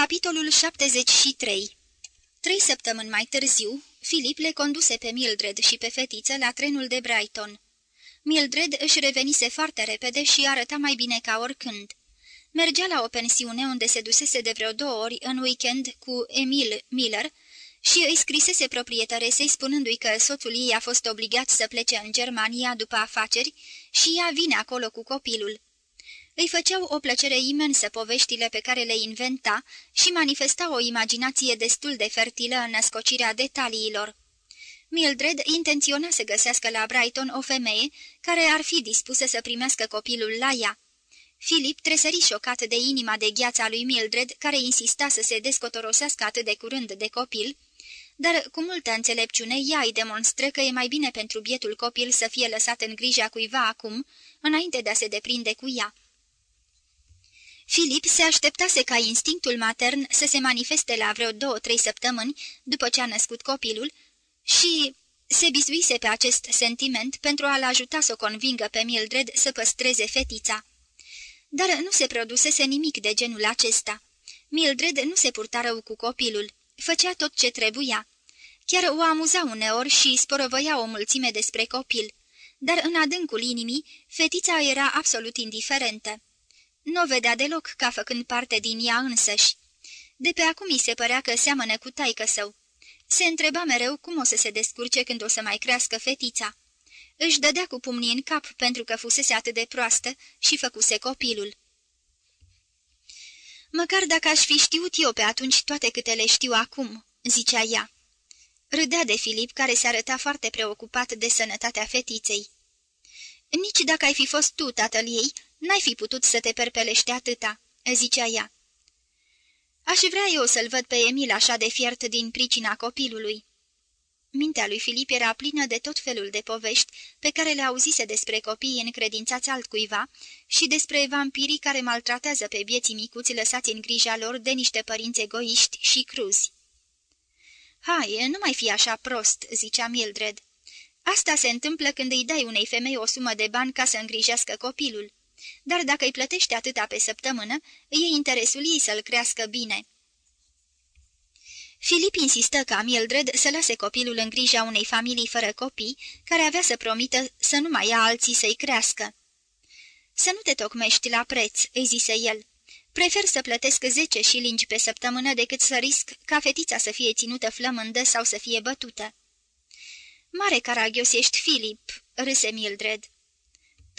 Capitolul 73 Trei săptămâni mai târziu, Filip le conduse pe Mildred și pe fetiță la trenul de Brighton. Mildred își revenise foarte repede și arăta mai bine ca oricând. Mergea la o pensiune unde se dusese de vreo două ori în weekend cu Emil Miller și îi scrisese proprietaresei spunându-i că soțul ei a fost obligat să plece în Germania după afaceri și ea vine acolo cu copilul. Îi făceau o plăcere imensă poveștile pe care le inventa și manifesta o imaginație destul de fertilă în născocirea detaliilor. Mildred intenționa să găsească la Brighton o femeie care ar fi dispusă să primească copilul la ea. Philip tresări șocat de inima de gheața lui Mildred, care insista să se descotorosească atât de curând de copil, dar cu multă înțelepciune ea îi demonstră că e mai bine pentru bietul copil să fie lăsat în grija cuiva acum, înainte de a se deprinde cu ea. Filip se așteptase ca instinctul matern să se manifeste la vreo două-trei săptămâni după ce a născut copilul și se bizuise pe acest sentiment pentru a-l ajuta să o convingă pe Mildred să păstreze fetița. Dar nu se produsese nimic de genul acesta. Mildred nu se purta rău cu copilul, făcea tot ce trebuia. Chiar o amuza uneori și sporovăia o mulțime despre copil, dar în adâncul inimii, fetița era absolut indiferentă. Nu vedea deloc ca făcând parte din ea însăși. De pe acum îi se părea că seamănă cu taică său. Se întreba mereu cum o să se descurce când o să mai crească fetița. Își dădea cu pumnii în cap pentru că fusese atât de proastă și făcuse copilul. Măcar dacă aș fi știut eu pe atunci toate câte le știu acum," zicea ea. Râdea de Filip, care se arăta foarte preocupat de sănătatea fetiței. Nici dacă ai fi fost tu, tatăl ei, N-ai fi putut să te perpelești atâta," zicea ea. Aș vrea eu să-l văd pe Emil așa de fiert din pricina copilului." Mintea lui Filip era plină de tot felul de povești pe care le auzise despre copiii încredințați altcuiva și despre vampirii care maltratează pe bieții micuți lăsați în grija lor de niște părinți egoiști și cruzi. Hai, nu mai fi așa prost," zicea Mildred. Asta se întâmplă când îi dai unei femei o sumă de bani ca să îngrijească copilul dar dacă îi plătește atâta pe săptămână, e interesul ei să-l crească bine. Filip insistă ca Mildred să lase copilul în grija unei familii fără copii, care avea să promită să nu mai ia alții să-i crească. Să nu te tocmești la preț," îi zise el. Prefer să plătesc zece șilingi pe săptămână decât să risc ca fetița să fie ținută flămândă sau să fie bătută." Mare caragios ești, Filip," râse Mildred.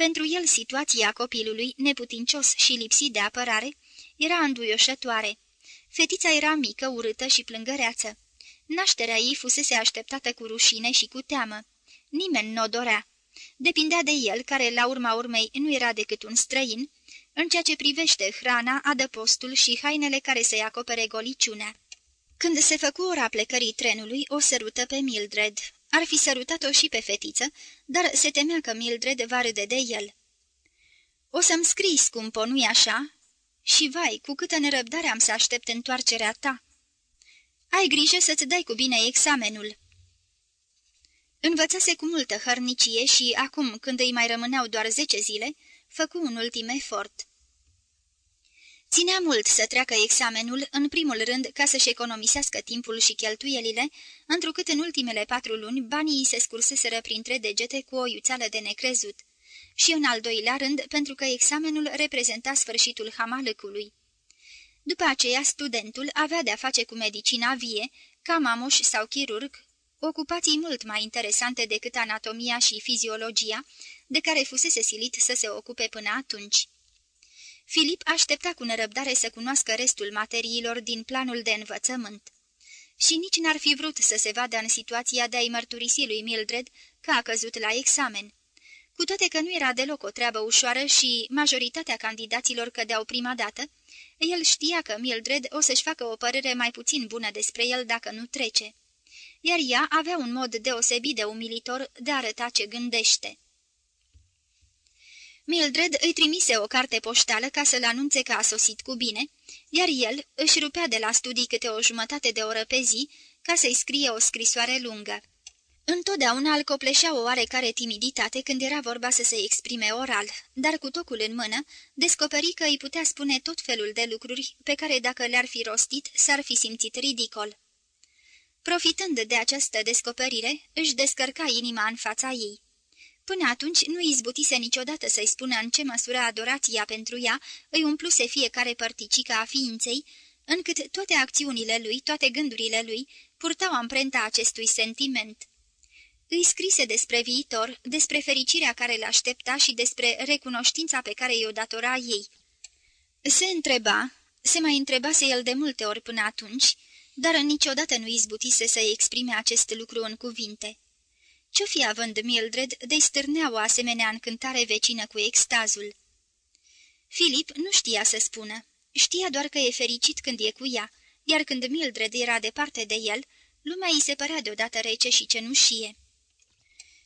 Pentru el, situația copilului, neputincios și lipsit de apărare, era înduioșătoare. Fetița era mică, urâtă și plângăreață. Nașterea ei fusese așteptată cu rușine și cu teamă. Nimeni nu o dorea. Depindea de el, care la urma urmei nu era decât un străin, în ceea ce privește hrana, adăpostul și hainele care să-i acopere goliciunea. Când se făcu ora plecării trenului, o sărută pe Mildred. Ar fi sărutat-o și pe fetiță, dar se temea că Mildred va râde de el. O să-mi scrii, scumpo, nu-i așa?" Și vai, cu câtă nerăbdare am să aștept întoarcerea ta!" Ai grijă să-ți dai cu bine examenul." Învățase cu multă hărnicie și, acum, când îi mai rămâneau doar zece zile, făcu un ultim efort. Ținea mult să treacă examenul, în primul rând ca să-și economisească timpul și cheltuielile, întrucât în ultimele patru luni banii îi se scurseseră printre degete cu o iuțeală de necrezut. Și în al doilea rând, pentru că examenul reprezenta sfârșitul hamalăcului. După aceea, studentul avea de-a face cu medicina vie, ca mamuș sau chirurg, ocupații mult mai interesante decât anatomia și fiziologia, de care fusese silit să se ocupe până atunci. Filip aștepta cu nerăbdare să cunoască restul materiilor din planul de învățământ. Și nici n-ar fi vrut să se vadă în situația de a-i mărturisi lui Mildred că a căzut la examen. Cu toate că nu era deloc o treabă ușoară și majoritatea candidaților cădeau prima dată, el știa că Mildred o să-și facă o părere mai puțin bună despre el dacă nu trece. Iar ea avea un mod deosebit de umilitor de a arăta ce gândește. Mildred îi trimise o carte poștală ca să-l anunțe că a sosit cu bine, iar el își rupea de la studii câte o jumătate de oră pe zi ca să-i scrie o scrisoare lungă. Întotdeauna îl copleșea o oarecare timiditate când era vorba să se exprime oral, dar cu tocul în mână descoperi că îi putea spune tot felul de lucruri pe care dacă le-ar fi rostit s-ar fi simțit ridicol. Profitând de această descoperire, își descărca inima în fața ei. Până atunci nu izbutise niciodată să-i spună în ce măsură adorația pentru ea îi umpluse fiecare părticică a ființei, încât toate acțiunile lui, toate gândurile lui, purtau amprenta acestui sentiment. Îi scrise despre viitor, despre fericirea care le aștepta și despre recunoștința pe care i-o datora ei. Se întreba, se mai întrebase el de multe ori până atunci, dar niciodată nu izbutise să exprime acest lucru în cuvinte. Ce-o fi având Mildred de stârnea o asemenea încântare vecină cu extazul? Filip nu știa să spună. Știa doar că e fericit când e cu ea, iar când Mildred era departe de el, lumea îi se părea deodată rece și cenușie.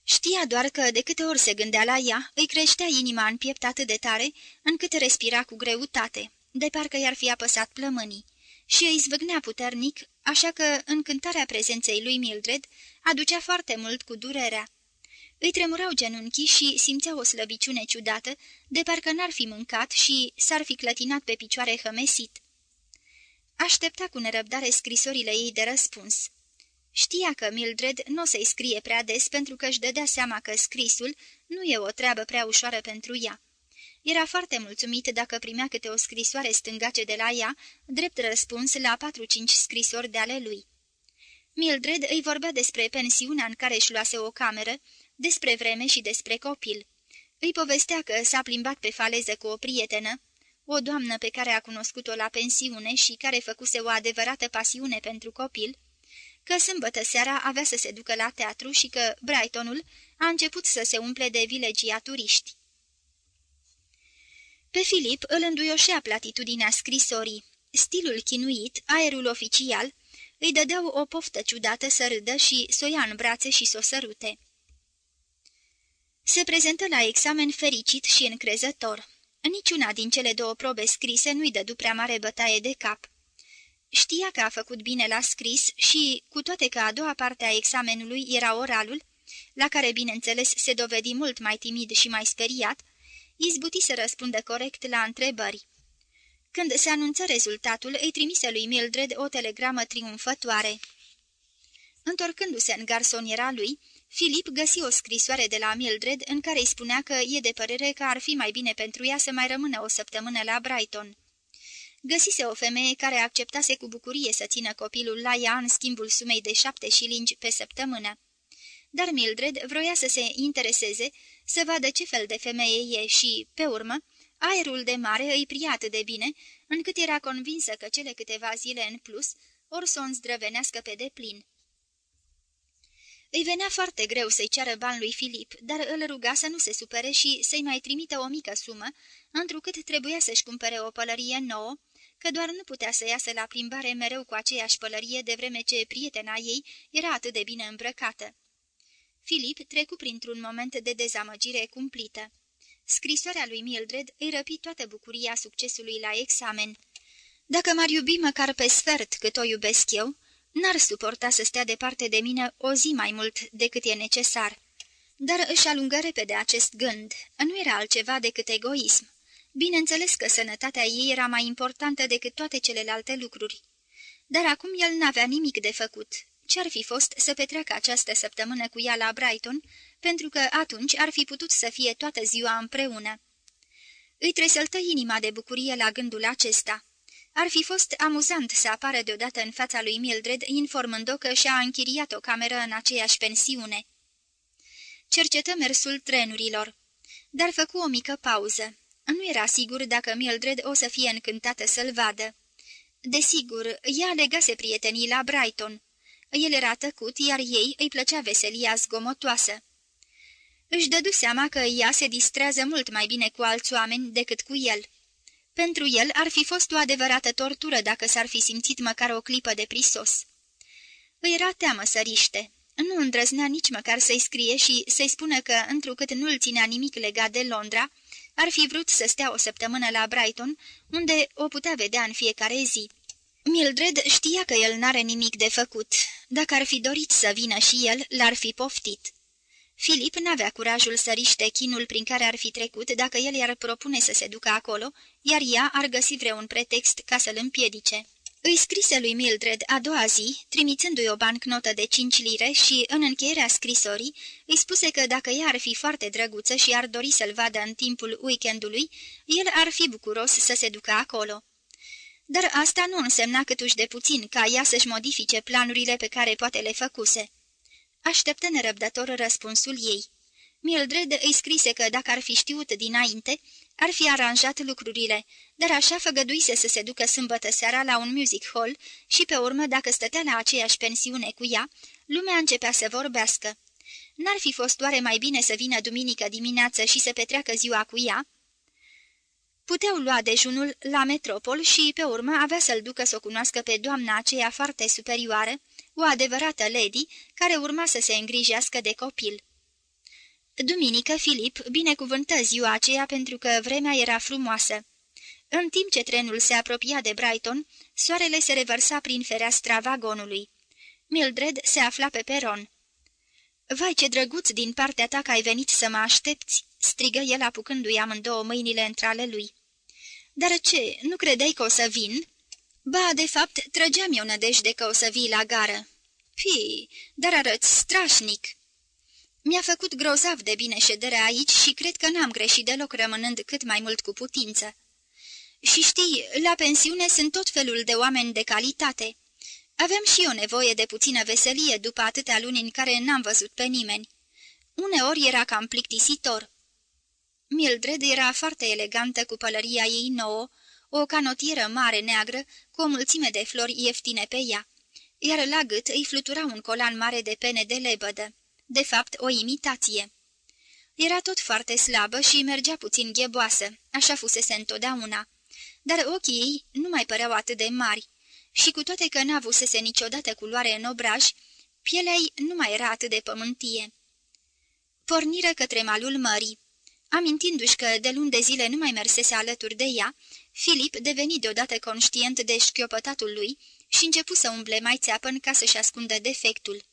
Știa doar că, de câte ori se gândea la ea, îi creștea inima în piept atât de tare, încât respira cu greutate, de parcă i-ar fi apăsat plămânii, și îi zvâgnea puternic, așa că încântarea prezenței lui Mildred aducea foarte mult cu durerea. Îi tremurau genunchii și simțea o slăbiciune ciudată, de parcă n-ar fi mâncat și s-ar fi clătinat pe picioare hămesit. Aștepta cu nerăbdare scrisorile ei de răspuns. Știa că Mildred nu o să-i scrie prea des pentru că își dădea seama că scrisul nu e o treabă prea ușoară pentru ea. Era foarte mulțumit dacă primea câte o scrisoare stângace de la ea, drept răspuns la patru-cinci scrisori de ale lui. Mildred îi vorbea despre pensiunea în care își luase o cameră, despre vreme și despre copil. Îi povestea că s-a plimbat pe faleză cu o prietenă, o doamnă pe care a cunoscut-o la pensiune și care făcuse o adevărată pasiune pentru copil, că sâmbătă seara avea să se ducă la teatru și că Brightonul a început să se umple de vilegia turiști. Pe Filip îl înduioșea platitudinea scrisorii. Stilul chinuit, aerul oficial, îi dădeau o poftă ciudată să râdă și să o ia în brațe și să o sărute. Se prezentă la examen fericit și încrezător. Niciuna din cele două probe scrise nu-i dădu prea mare bătaie de cap. Știa că a făcut bine la scris și, cu toate că a doua parte a examenului era oralul, la care, bineînțeles, se dovedi mult mai timid și mai speriat, izbuti să răspundă corect la întrebări. Când se anunță rezultatul, îi trimise lui Mildred o telegramă triumfătoare. Întorcându-se în garsoniera lui, Filip găsi o scrisoare de la Mildred în care îi spunea că e de părere că ar fi mai bine pentru ea să mai rămână o săptămână la Brighton. Găsise o femeie care acceptase cu bucurie să țină copilul la ea în schimbul sumei de șapte șilingi pe săptămână. Dar Mildred vroia să se intereseze, să vadă ce fel de femeie e și, pe urmă, aerul de mare îi pria atât de bine, încât era convinsă că cele câteva zile în plus or să o îndrăvenească pe deplin. Îi venea foarte greu să-i ceară bani lui Filip, dar îl ruga să nu se supere și să-i mai trimită o mică sumă, întrucât trebuia să-și cumpere o pălărie nouă, că doar nu putea să iasă la plimbare mereu cu aceeași pălărie de vreme ce prietena ei era atât de bine îmbrăcată. Filip trecu printr-un moment de dezamăgire cumplită. Scrisoarea lui Mildred îi răpi toată bucuria succesului la examen. Dacă m-ar iubi măcar pe sfert cât o iubesc eu, n-ar suporta să stea departe de mine o zi mai mult decât e necesar. Dar își alungă repede acest gând. Nu era altceva decât egoism. Bineînțeles că sănătatea ei era mai importantă decât toate celelalte lucruri. Dar acum el n-avea nimic de făcut. Ce-ar fi fost să petreacă această săptămână cu ea la Brighton, pentru că atunci ar fi putut să fie toată ziua împreună. Îi tresăltă inima de bucurie la gândul acesta. Ar fi fost amuzant să apară deodată în fața lui Mildred, informând-o că și-a închiriat o cameră în aceeași pensiune. Cercetă mersul trenurilor, dar făcu o mică pauză. Nu era sigur dacă Mildred o să fie încântată să-l vadă. Desigur, ea legase prietenii la Brighton. El era tăcut, iar ei îi plăcea veselia zgomotoasă. Își dădu seama că ea se distrează mult mai bine cu alți oameni decât cu el. Pentru el ar fi fost o adevărată tortură dacă s-ar fi simțit măcar o clipă de prisos. Îi era teamă să riște. Nu îndrăznea nici măcar să-i scrie și să-i spună că, întrucât nu-l ținea nimic legat de Londra, ar fi vrut să stea o săptămână la Brighton, unde o putea vedea în fiecare zi. Mildred știa că el n-are nimic de făcut. Dacă ar fi dorit să vină și el, l-ar fi poftit. Filip n-avea curajul să riște chinul prin care ar fi trecut dacă el i-ar propune să se ducă acolo, iar ea ar găsi vreun pretext ca să-l împiedice. Îi scrise lui Mildred a doua zi, trimițându-i o bancnotă de cinci lire și, în încheierea scrisorii, îi spuse că dacă ea ar fi foarte drăguță și ar dori să-l vadă în timpul weekendului, el ar fi bucuros să se ducă acolo. Dar asta nu însemna câtuși de puțin ca ea să-și modifice planurile pe care poate le făcuse. Așteptă nerăbdător răspunsul ei. Mildred îi scrise că dacă ar fi știut dinainte, ar fi aranjat lucrurile, dar așa făgăduise să se ducă sâmbătă seara la un music hall și pe urmă, dacă stătea la aceeași pensiune cu ea, lumea începea să vorbească. N-ar fi fost oare mai bine să vină duminică dimineață și să petreacă ziua cu ea? Puteau lua dejunul la metropol și, pe urmă, avea să-l ducă să o cunoască pe doamna aceea foarte superioară, o adevărată lady, care urma să se îngrijească de copil. Duminică, Filip binecuvântă ziua aceea pentru că vremea era frumoasă. În timp ce trenul se apropia de Brighton, soarele se revărsa prin fereastra vagonului. Mildred se afla pe peron. Vai, ce drăguț din partea ta că ai venit să mă aștepți!" strigă el apucându-i amândouă mâinile între ale lui. Dar ce, nu credeai că o să vin?" Ba, de fapt, trăgeam eu nădejde că o să vii la gară." Pii, dar arăți strașnic." Mi-a făcut grozav de bine șederea aici și cred că n-am greșit deloc rămânând cât mai mult cu putință. Și știi, la pensiune sunt tot felul de oameni de calitate. Aveam și eu nevoie de puțină veselie după atâtea luni în care n-am văzut pe nimeni. Uneori era cam plictisitor. Mildred era foarte elegantă cu pălăria ei nouă, o canotieră mare neagră cu o mulțime de flori ieftine pe ea, iar la gât îi flutura un colan mare de pene de lebădă de fapt o imitație. Era tot foarte slabă și mergea puțin gheboasă, așa fusese întotdeauna, dar ochii ei nu mai păreau atât de mari și cu toate că n-avusese niciodată culoare în obraj, pielea ei nu mai era atât de pământie. Porniră către malul mării. Amintindu-și că de luni de zile nu mai mersese alături de ea, Filip deveni deodată conștient de șchiopătatul lui și începu să umble mai țeapăn ca să-și ascundă defectul.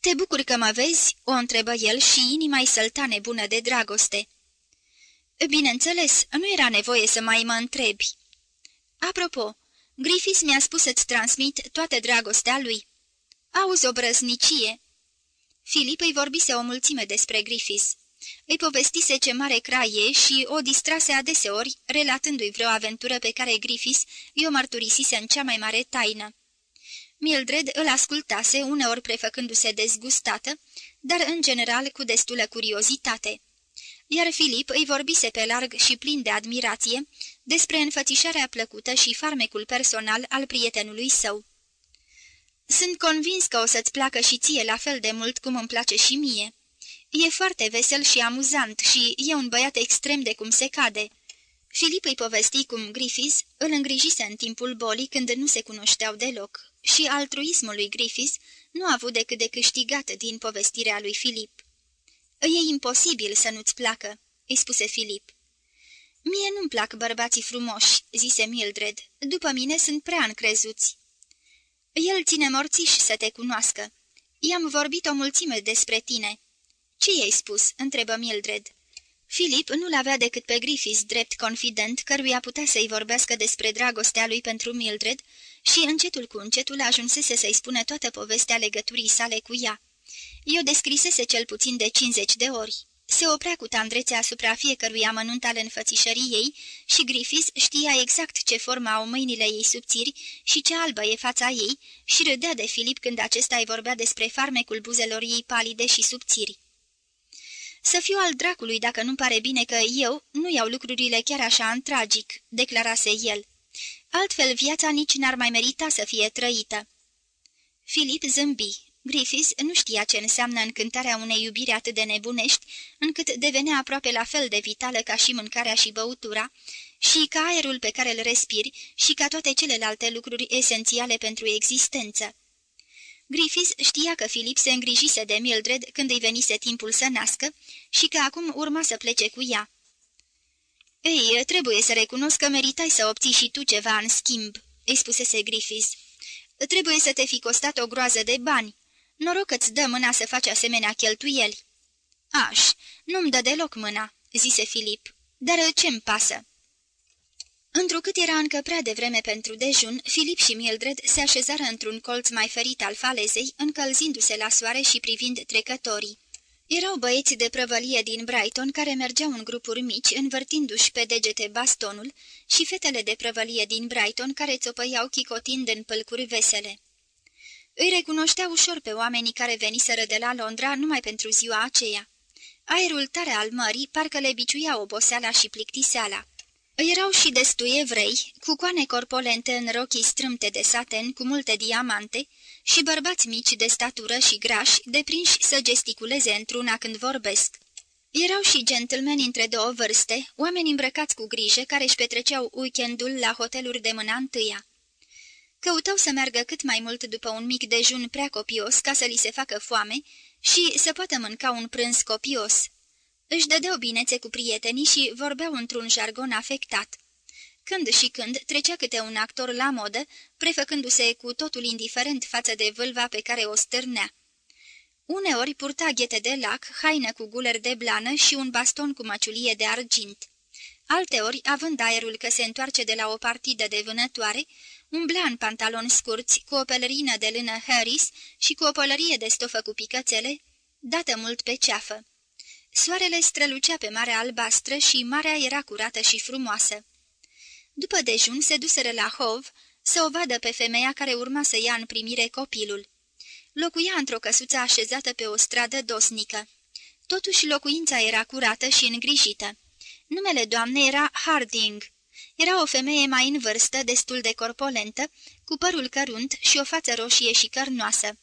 Te bucur că mă vezi?" o întrebă el și inima-i sălta nebună de dragoste. Bineînțeles, nu era nevoie să mai mă întrebi." Apropo, Griffiths mi-a spus să-ți transmit toată dragostea lui." Auzi o brăznicie." Filip îi vorbise o mulțime despre Griffiths. Îi povestise ce mare craie și o distrase adeseori, relatându-i vreo aventură pe care Griffiths i-o mărturisise în cea mai mare taină. Mildred îl ascultase, uneori prefăcându-se dezgustată, dar în general cu destulă curiozitate. Iar Filip îi vorbise pe larg și plin de admirație despre înfățișarea plăcută și farmecul personal al prietenului său. Sunt convins că o să-ți placă și ție la fel de mult cum îmi place și mie. E foarte vesel și amuzant și e un băiat extrem de cum se cade." Filip îi povesti cum Griffiths îl îngrijise în timpul bolii când nu se cunoșteau deloc și altruismul lui Griffiths nu a avut decât de câștigat din povestirea lui Filip. E imposibil să nu-ți placă," îi spuse Filip. Mie nu-mi plac bărbații frumoși," zise Mildred. După mine sunt prea încrezuți." El ține morțiș să te cunoască. I-am vorbit o mulțime despre tine." Ce i-ai spus?" întrebă Mildred. Filip nu-l avea decât pe Griffiths drept confident, căruia putea să-i vorbească despre dragostea lui pentru Mildred și încetul cu încetul ajunsese să-i spună toată povestea legăturii sale cu ea. Eu descrisese cel puțin de 50 de ori. Se oprea cu tandrețe asupra fiecărui amănunt al înfățișării ei și Griffiths știa exact ce formă au mâinile ei subțiri și ce albă e fața ei și râdea de Filip când acesta îi vorbea despre farmecul buzelor ei palide și subțiri. Să fiu al dracului dacă nu pare bine că eu nu iau lucrurile chiar așa în tragic," declarase el. Altfel viața nici n-ar mai merita să fie trăită." Filip zâmbi. Griffiths nu știa ce înseamnă încântarea unei iubiri atât de nebunești, încât devenea aproape la fel de vitală ca și mâncarea și băutura, și ca aerul pe care îl respiri și ca toate celelalte lucruri esențiale pentru existență. Griffiths știa că Filip se îngrijise de Mildred când îi venise timpul să nască și că acum urma să plece cu ea. Ei, trebuie să recunosc că meritai să obții și tu ceva în schimb," îi spusese Griffiths. Trebuie să te fi costat o groază de bani. Noroc că-ți dă mâna să faci asemenea cheltuieli." Aș, nu-mi dă deloc mâna," zise Filip, dar ce-mi pasă?" Întrucât era încă prea devreme pentru dejun, Filip și Mildred se așezară într-un colț mai ferit al falezei, încălzindu-se la soare și privind trecătorii. Erau băieți de prăvălie din Brighton care mergeau în grupuri mici, învârtindu-și pe degete bastonul, și fetele de prăvălie din Brighton care țopăiau chicotind în pălcuri vesele. Îi recunoștea ușor pe oamenii care veniseră de la Londra numai pentru ziua aceea. Aerul tare al mării parcă le biciuia oboseala și plictiseala. Erau și destui evrei, cu coane corpolente în rochii strâmte de saten cu multe diamante și bărbați mici de statură și grași, deprinși să gesticuleze într-una când vorbesc. Erau și gentlemen între două vârste, oameni îmbrăcați cu grijă care își petreceau weekendul la hoteluri de mâna întâia. Căutau să meargă cât mai mult după un mic dejun prea copios ca să li se facă foame și să poată mânca un prânz copios. Își dădeau binețe cu prietenii și vorbeau într-un jargon afectat. Când și când trecea câte un actor la modă, prefăcându-se cu totul indiferent față de vâlva pe care o stârnea. Uneori purta ghete de lac, haină cu guler de blană și un baston cu măciulie de argint. Alteori, având aerul că se întoarce de la o partidă de vânătoare, umbla în pantaloni scurți, cu o pelerină de lână Harris și cu o pălărie de stofă cu picățele, dată mult pe ceafă. Soarele strălucea pe marea albastră și marea era curată și frumoasă. După dejun se duseră la Hov să o vadă pe femeia care urma să ia în primire copilul. Locuia într-o căsuță așezată pe o stradă dosnică. Totuși locuința era curată și îngrijită. Numele doamnei era Harding. Era o femeie mai în vârstă, destul de corpolentă, cu părul cărunt și o față roșie și cărnoasă.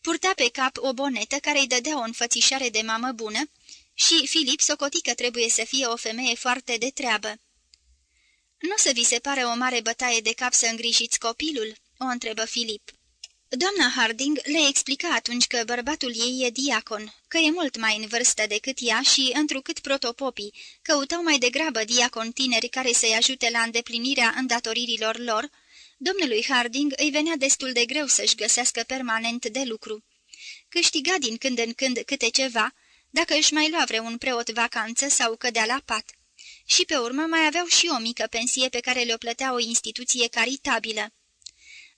Purta pe cap o bonetă care îi dădea o înfățișare de mamă bună și Filip socoti că trebuie să fie o femeie foarte de treabă. Nu o să vi se pare o mare bătaie de cap să îngrijiți copilul?" o întrebă Filip. Doamna Harding le explica atunci că bărbatul ei e diacon, că e mult mai în vârstă decât ea și, întrucât protopopii, căutau mai degrabă diacon tineri care să-i ajute la îndeplinirea îndatoririlor lor, domnului Harding îi venea destul de greu să-și găsească permanent de lucru. Câștiga din când în când câte ceva, dacă își mai lua vreun preot vacanță sau cădea la pat. Și pe urmă mai aveau și o mică pensie pe care le-o plătea o instituție caritabilă.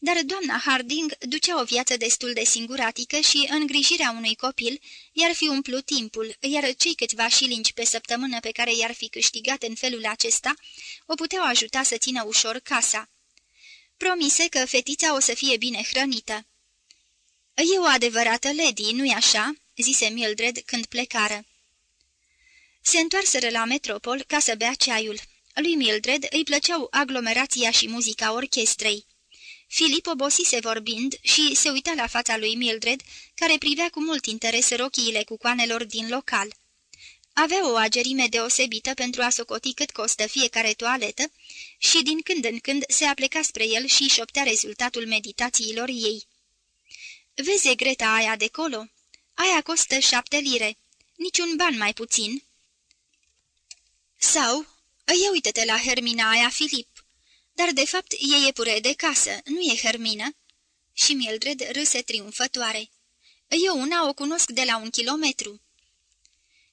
Dar doamna Harding ducea o viață destul de singuratică și îngrijirea unui copil i-ar fi umplut timpul, iar cei câțiva șilingi pe săptămână pe care i-ar fi câștigat în felul acesta o puteau ajuta să țină ușor casa. Promise că fetița o să fie bine hrănită. E o adevărată lady, nu-i așa?" zise Mildred când plecară. Se întoarseră la metropol ca să bea ceaiul. Lui Mildred îi plăceau aglomerația și muzica orchestrei. Filip obosise vorbind și se uita la fața lui Mildred, care privea cu mult interes rochiile cu coanelor din local. Avea o agerime deosebită pentru a socoti cât costă fiecare toaletă și din când în când se apleca spre el și șoptea rezultatul meditațiilor ei. Vezi greta aia de colo? Aia costă șapte lire. Niciun ban mai puțin." Sau, ia uite-te la Hermina aia, Filip. Dar de fapt e iepure de casă, nu e Hermină?" Și Mildred râse triumfătoare. Eu una o cunosc de la un kilometru."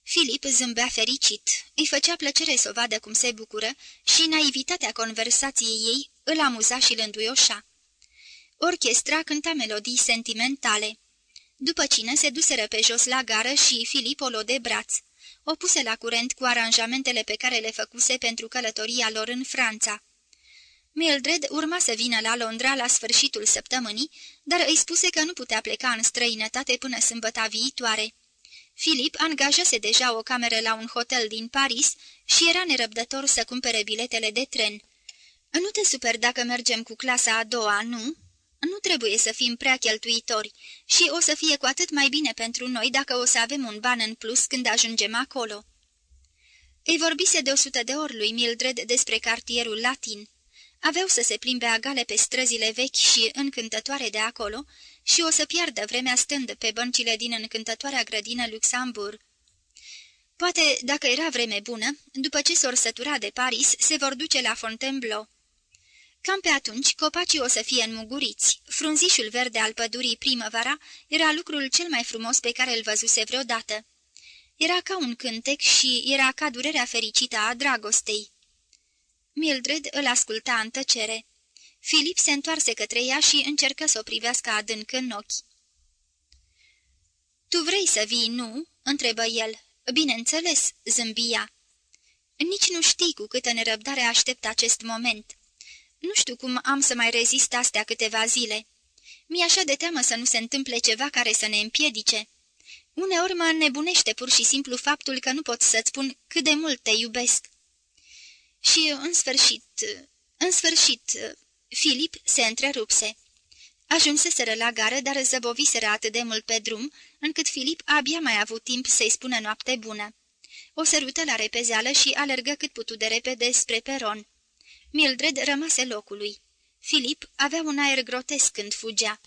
Filip zâmbea fericit. Îi făcea plăcere să o vadă cum se bucură și naivitatea conversației ei îl amuza și îl înduioșa. Orchestra cânta melodii sentimentale. După cine se duseră pe jos la gară și Filip o de braț. O puse la curent cu aranjamentele pe care le făcuse pentru călătoria lor în Franța. Mildred urma să vină la Londra la sfârșitul săptămânii, dar îi spuse că nu putea pleca în străinătate până sâmbăta viitoare. Filip angajase deja o cameră la un hotel din Paris și era nerăbdător să cumpere biletele de tren. Nu te super dacă mergem cu clasa a doua, nu?" Nu trebuie să fim prea cheltuitori și o să fie cu atât mai bine pentru noi dacă o să avem un ban în plus când ajungem acolo." Îi vorbise de o sută de ori lui Mildred despre cartierul latin. Aveau să se plimbe agale pe străzile vechi și încântătoare de acolo și o să piardă vremea stând pe băncile din încântătoarea grădină Luxemburg. Poate, dacă era vreme bună, după ce s-or sătura de Paris, se vor duce la Fontainebleau. Cam pe atunci, copacii o să fie înmuguriți. Frunzișul verde al pădurii primăvara era lucrul cel mai frumos pe care îl văzuse vreodată. Era ca un cântec și era ca durerea fericită a dragostei. Mildred îl asculta în tăcere. Filip se întoarse către ea și încercă să o privească adânc în ochi. Tu vrei să vii, nu?" întrebă el. Bineînțeles," zâmbia. Nici nu știi cu câtă nerăbdare aștept acest moment. Nu știu cum am să mai rezist astea câteva zile. Mi-e așa de teamă să nu se întâmple ceva care să ne împiedice. Uneori mă nebunește pur și simplu faptul că nu pot să-ți spun cât de mult te iubesc. Și, în sfârșit, în sfârșit, Filip se întrerupse. Ajunseseră la gară, dar zăboviseră atât de mult pe drum, încât Filip abia mai avut timp să-i spună noapte bună. O sărută la repezeală și alergă cât putu de repede spre peron. Mildred rămase locului. Filip avea un aer grotesc când fugea.